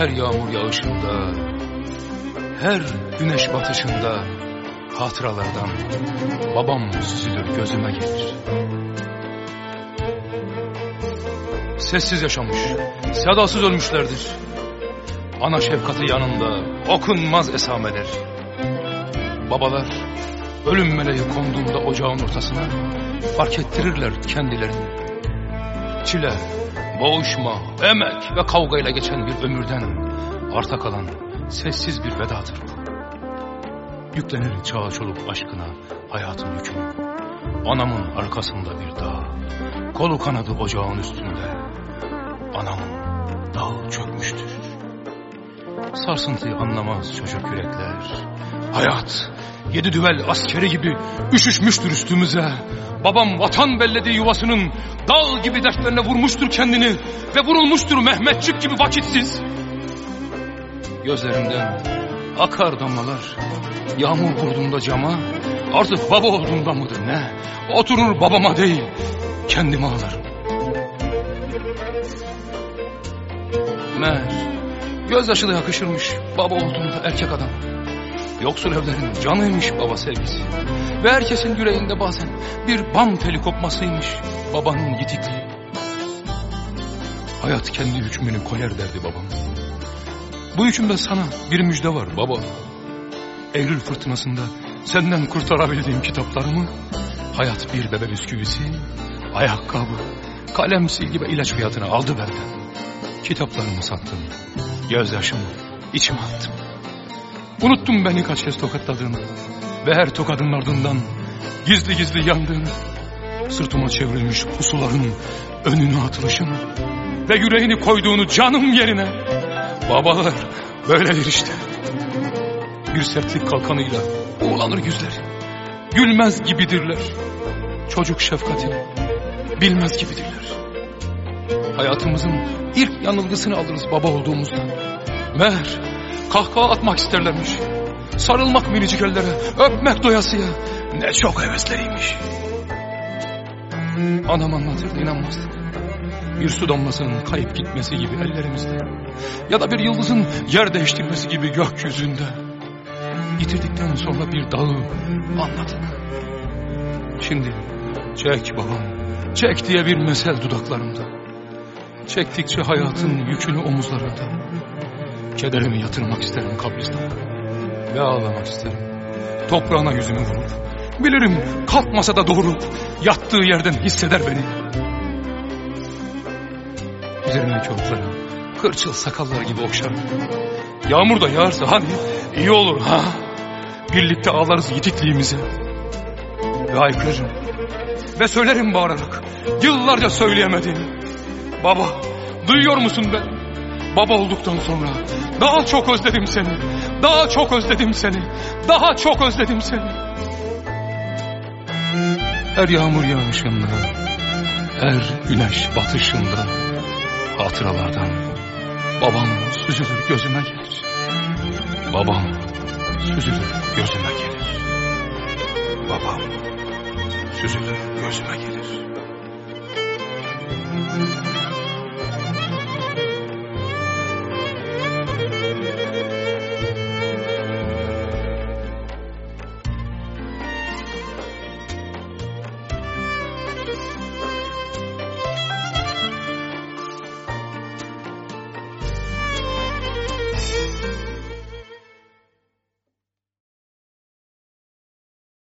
Her yağmur yağışında, her güneş batışında hatıralardan babam süzülür gözüme gelir. Sessiz yaşamış, sedasız ölmüşlerdir. Ana şefkati yanında okunmaz esameler. Babalar ölüm meleği konduğunda ocağın ortasına fark ettirirler kendilerini. Çile, boğuşma, emek ve kavgayla geçen bir ömürden arta kalan sessiz bir vedadır bu. Yüklenir çağa çoluk aşkına hayatın yükünü. Anamın arkasında bir dağ, kolu kanadı ocağın üstünde. Anamın dağı çökmüştür. Sarsıntıyı anlamaz çocuk yürekler. Hayat, yedi düvel askeri gibi üşüşmüştür üstümüze. Babam vatan bellediği yuvasının dağ gibi dertlerine vurmuştur kendini ve vurulmuştur Mehmetçik gibi vakitsiz. Gözlerimden akar damlalar. Yağmur vurduğunda cama artık baba olduğunda mıdır ne? Oturur babama değil kendime ağlarım. Meğer gözyaşı da yakışırmış baba olduğunda erkek adam. Yoksul evlerin canıymış baba sevgisi. Ve herkesin yüreğinde bazen bir bam teli kopmasıymış babanın yitikliği. Hayat kendi hükmünü koyar derdi babam. Bu hükümde sana bir müjde var baba. Eylül fırtınasında senden kurtarabildiğim kitaplarımı hayat bir bebe bisküvisi, ayakkabı, kalem silgi ve ilaç fiyatına aldı benden. Kitaplarımı sattım, gözyaşımı içime attım. Unuttum beni kaç kez tokatladığını ve her tokadın ardından gizli gizli yandığını. Sırtıma çevrilmiş pusuların önünü atılışını ve yüreğini koyduğunu canım yerine. Babalar böyledir işte. Bir sertlik kalkanıyla uğlanır yüzleri. Gülmez gibidirler. Çocuk şefkatini bilmez gibidirler. Hayatımızın ilk yanılgısını alırız baba olduğumuzda. Meğer kahkaha atmak isterlermiş. Sarılmak minicik ellere, öpmek doyasıya. Ne çok hevesleriymiş. Anam anlatırdı inanmazdım. Bir su damlasının kayıp gitmesi gibi ellerimizde. Ya da bir yıldızın yer değiştirmesi gibi gökyüzünde. Yitirdikten sonra bir dağı anladık. Şimdi çek babam, çek diye bir mesel dudaklarımda. Çektikçe hayatın yükünü omuzlarında. Kederimi yatırmak isterim kabristana. Ve ağlamak isterim. Toprağına yüzümü vurup. Bilirim kalkmasa da doğurup yattığı yerden hisseder beni. Üzerimdeki otları kırçıl sakallar gibi okşar. Yağmur da yağarsa hani iyi olur ha. Birlikte ağlarız yitikliğimize. Ve haykırırım. Ve söylerim bağırarak. Yıllarca söyleyemedim. Baba duyuyor musun ben? Baba olduktan sonra daha çok özledim seni. Daha çok özledim seni. Daha çok özledim seni. Her yağmur yağışında, her güneş batışında hatıralardan babam süzülür gözüme gelir. Babam süzülür gözüme gelir. Babam süzülür gözüme gelir.